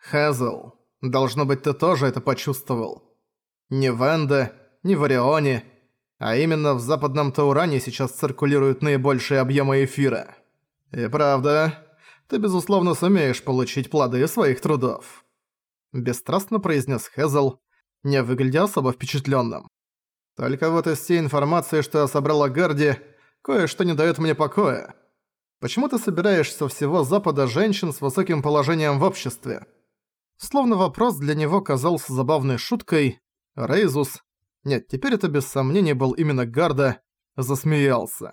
Хэзл, должно быть, ты тоже это почувствовал. Не в Энде, не в Орионе, а именно в западном Тауране сейчас циркулируют наибольшие объемы эфира. И правда, ты безусловно сумеешь получить плоды своих трудов. Бесстрастно произнес Хэзл, не выглядя особо впечатленным. Только вот из всей информации, что я собрал о Гарде, кое-что не дает мне покоя. Почему ты собираешь со всего Запада женщин с высоким положением в обществе? Словно вопрос для него казался забавной шуткой, Рейзус, нет, теперь это без сомнения был именно Гарда, засмеялся.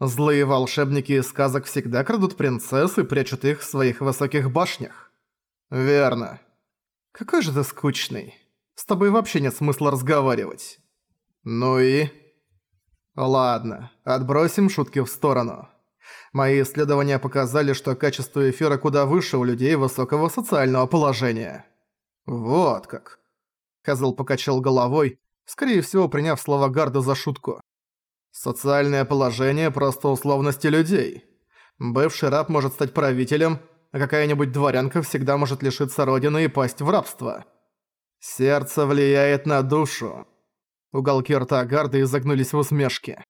Злые волшебники из сказок всегда крадут принцесс и прячут их в своих высоких башнях. Верно. Какой же ты скучный. С тобой вообще нет смысла разговаривать. Ну и... Ладно, отбросим шутки в сторону. Мои исследования показали, что качество эфира куда выше у людей высокого социального положения. Вот как. Хазл покачал головой, скорее всего приняв слова Гарда за шутку. Социальное положение – просто условности людей. Бывший раб может стать правителем, а какая-нибудь дворянка всегда может лишиться родины и пасть в рабство. Сердце влияет на душу. Уголки рта Гарда изогнулись в усмешке.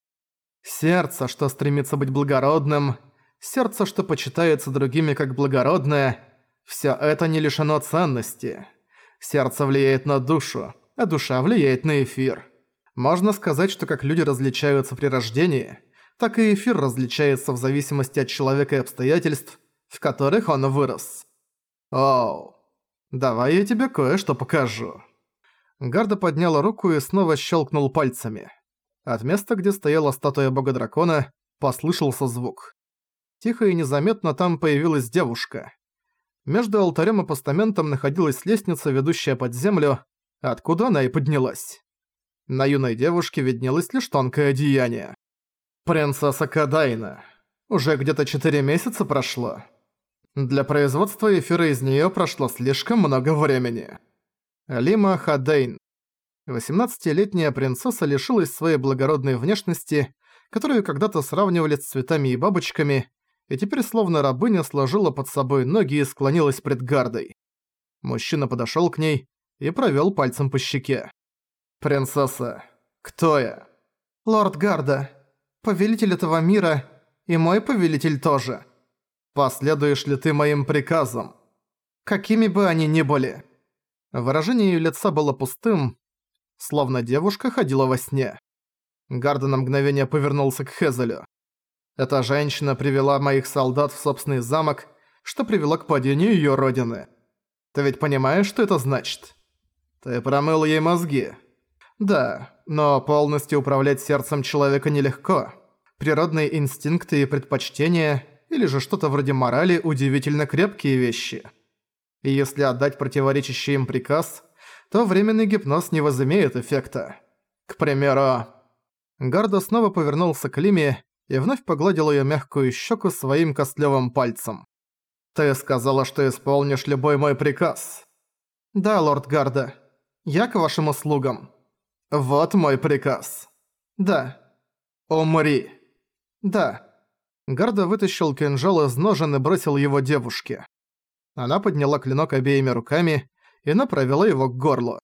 Сердце, что стремится быть благородным, сердце, что почитается другими как благородное, все это не лишено ценности. Сердце влияет на душу, а душа влияет на эфир. Можно сказать, что как люди различаются при рождении, так и эфир различается в зависимости от человека и обстоятельств, в которых он вырос. Оу, давай я тебе кое-что покажу. Гарда подняла руку и снова щелкнул пальцами. От места, где стояла статуя бога-дракона, послышался звук. Тихо и незаметно там появилась девушка. Между алтарем и постаментом находилась лестница, ведущая под землю, откуда она и поднялась. На юной девушке виднелось лишь тонкое одеяние. Принцесса Кадайна. Уже где-то четыре месяца прошло. Для производства эфира из неё прошло слишком много времени. Лима Хадейн. 18-летняя принцесса лишилась своей благородной внешности, которую когда-то сравнивали с цветами и бабочками, и теперь словно рабыня сложила под собой ноги и склонилась пред гардой. Мужчина подошёл к ней и провёл пальцем по щеке. «Принцесса, кто я?» «Лорд Гарда, повелитель этого мира и мой повелитель тоже. Последуешь ли ты моим приказам? Какими бы они ни были?» Выражение её лица было пустым, словно девушка ходила во сне. Гарда на мгновение повернулся к Хезелю. «Эта женщина привела моих солдат в собственный замок, что привело к падению её родины. Ты ведь понимаешь, что это значит? Ты промыл ей мозги». Да, но полностью управлять сердцем человека нелегко. Природные инстинкты и предпочтения, или же что-то вроде морали, удивительно крепкие вещи. И если отдать противоречащий им приказ, то временный гипноз не возымеет эффекта. К примеру... Гарда снова повернулся к Лиме и вновь погладил её мягкую щеку своим костлявым пальцем. «Ты сказала, что исполнишь любой мой приказ». «Да, лорд Гарда. Я к вашим услугам». «Вот мой приказ». «Да». «Умри». «Да». Гарда вытащил кинжал из ножен и бросил его девушке. Она подняла клинок обеими руками и направила его к горлу.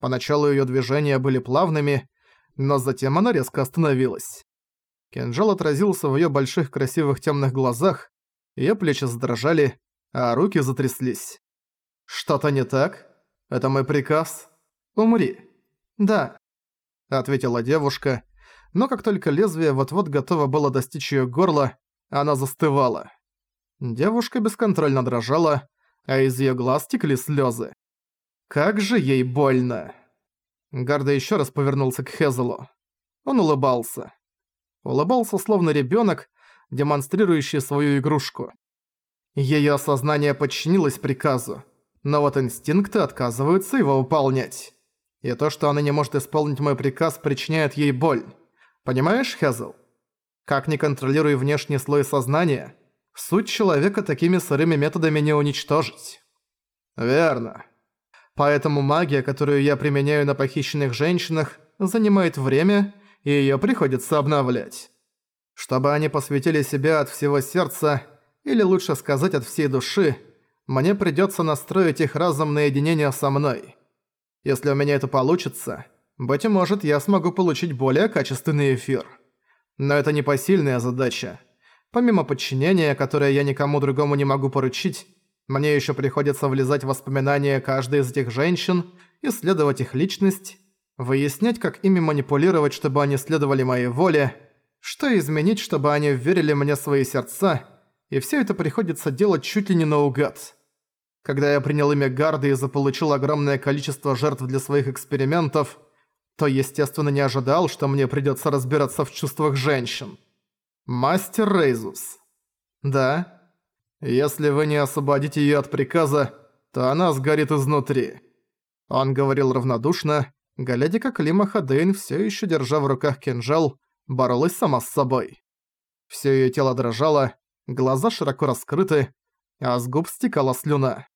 Поначалу её движения были плавными, но затем она резко остановилась. Кинжал отразился в её больших красивых тёмных глазах, её плечи задрожали, а руки затряслись. «Что-то не так? Это мой приказ? Умри!» «Да», — ответила девушка, но как только лезвие вот-вот готово было достичь её горла, она застывала. Девушка бесконтрольно дрожала, а из её глаз текли слёзы. Как же ей больно. Гарда ещё раз повернулся к Хезелу. Он улыбался. Улыбался словно ребёнок, демонстрирующий свою игрушку. Её сознание подчинилось приказу, но вот инстинкты отказываются его выполнять. И то, что она не может исполнить мой приказ, причиняет ей боль. Понимаешь, Хезл? Как не контролируй внешний слой сознания, суть человека такими сырыми методами не уничтожить. Верно. Поэтому магия, которую я применяю на похищенных женщинах, занимает время, и её приходится обновлять. Чтобы они посвятили себя от всего сердца, или лучше сказать от всей души, мне придётся настроить их разом на единение со мной. Если у меня это получится, быть может, я смогу получить более качественный эфир. Но это непосильная задача. Помимо подчинения, которое я никому другому не могу поручить, мне ещё приходится влезать в воспоминания каждой из этих женщин, исследовать их личность, выяснять, как ими манипулировать, чтобы они следовали моей воле, что изменить, чтобы они верили мне свои сердца, и всё это приходится делать чуть ли не наугад. Когда я принял имя Гарды и заполучил огромное количество жертв для своих экспериментов, то, естественно, не ожидал, что мне придётся разбираться в чувствах женщин. Мастер Рейзус. Да. Если вы не освободите её от приказа, то она сгорит изнутри. Он говорил равнодушно, глядя как Лима Хадейн, всё ещё держа в руках кинжал, боролась сама с собой. Всё её тело дрожало, глаза широко раскрыты, а с губ стекала слюна.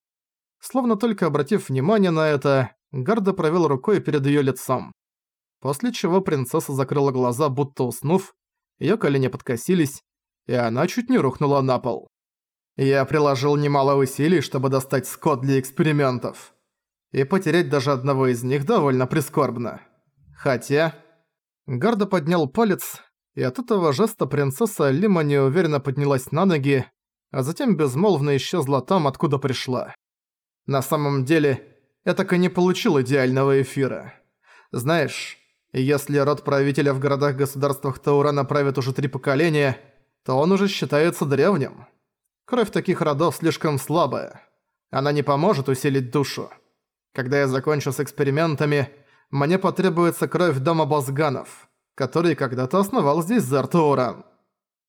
Словно только обратив внимание на это, Гарда провел рукой перед её лицом. После чего принцесса закрыла глаза, будто уснув, её колени подкосились, и она чуть не рухнула на пол. Я приложил немало усилий, чтобы достать скот для экспериментов. И потерять даже одного из них довольно прискорбно. Хотя... Гарда поднял палец, и от этого жеста принцесса Лима неуверенно поднялась на ноги, а затем безмолвно исчезла там, откуда пришла. На самом деле, я так и не получил идеального эфира. Знаешь, если род правителя в городах-государствах Таурана правит уже три поколения, то он уже считается древним. Кровь таких родов слишком слабая. Она не поможет усилить душу. Когда я закончу с экспериментами, мне потребуется кровь дома Базганов, который когда-то основал здесь Зартауран.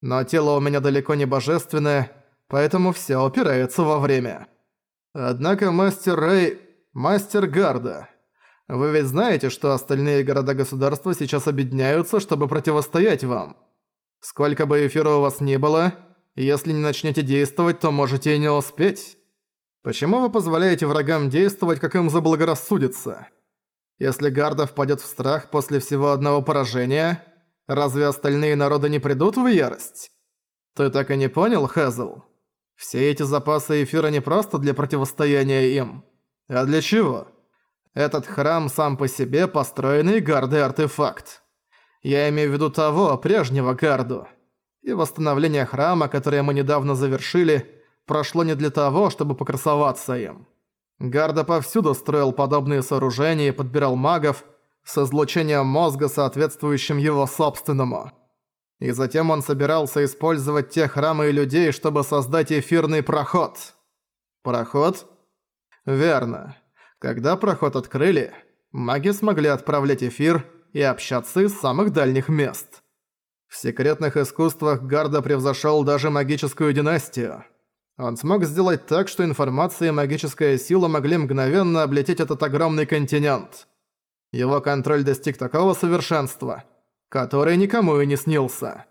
Но тело у меня далеко не божественное, поэтому все упирается во время. Однако мастер Рэй... мастер Гарда. Вы ведь знаете, что остальные города-государства сейчас объединяются, чтобы противостоять вам. Сколько бы эфира у вас ни было, если не начнете действовать, то можете и не успеть. Почему вы позволяете врагам действовать, как им заблагорассудится? Если Гарда впадет в страх после всего одного поражения, разве остальные народы не придут в ярость? Ты так и не понял, Хэзл? Все эти запасы эфира не просто для противостояния им. А для чего? Этот храм сам по себе построенный Гардой артефакт. Я имею в виду того, прежнего Гарду. И восстановление храма, которое мы недавно завершили, прошло не для того, чтобы покрасоваться им. Гарда повсюду строил подобные сооружения и подбирал магов с излучением мозга, соответствующим его собственному. И затем он собирался использовать те храмы и людей, чтобы создать эфирный проход. Проход? Верно. Когда проход открыли, маги смогли отправлять эфир и общаться из самых дальних мест. В секретных искусствах Гарда превзошел даже магическую династию. Он смог сделать так, что информация и магическая сила могли мгновенно облететь этот огромный континент. Его контроль достиг такого совершенства, который никому и не снился.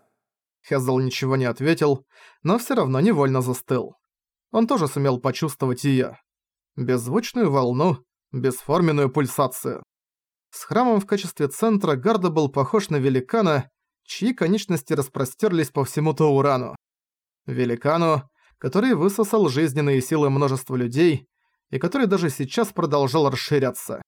Хезл ничего не ответил, но всё равно невольно застыл. Он тоже сумел почувствовать её. Беззвучную волну, бесформенную пульсацию. С храмом в качестве центра Гарда был похож на великана, чьи конечности распростерлись по всему Таурану. Великану, который высосал жизненные силы множества людей и который даже сейчас продолжал расширяться.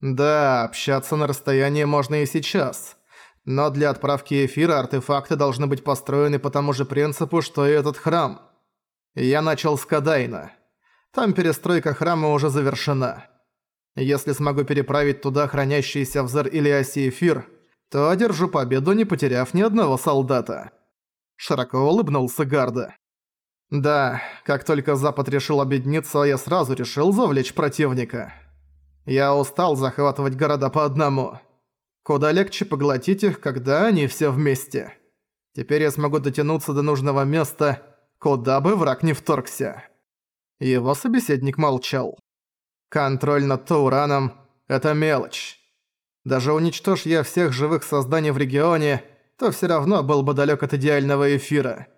Да, общаться на расстоянии можно и сейчас, но для отправки эфира артефакты должны быть построены по тому же принципу, что и этот храм. Я начал с Кадайна. Там перестройка храма уже завершена. Если смогу переправить туда хранящийся в Зер-Илиасе эфир, то одержу победу, не потеряв ни одного солдата. Широко улыбнулся Гарда. Да, как только Запад решил объединиться, я сразу решил завлечь противника. Я устал захватывать города по одному. Куда легче поглотить их, когда они все вместе. Теперь я смогу дотянуться до нужного места, куда бы враг не вторгся. Его собеседник молчал. Контроль над Таураном – это мелочь. Даже уничтожь я всех живых созданий в регионе, то все равно был бы далек от идеального эфира.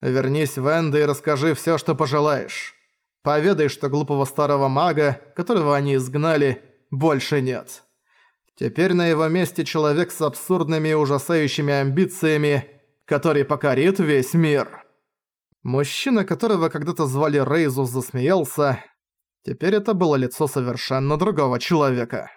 Вернись в Энда и расскажи всё, что пожелаешь. Поведай, что глупого старого мага, которого они изгнали, больше нет. Теперь на его месте человек с абсурдными и ужасающими амбициями, который покорит весь мир». Мужчина, которого когда-то звали Рейзус, засмеялся. Теперь это было лицо совершенно другого человека.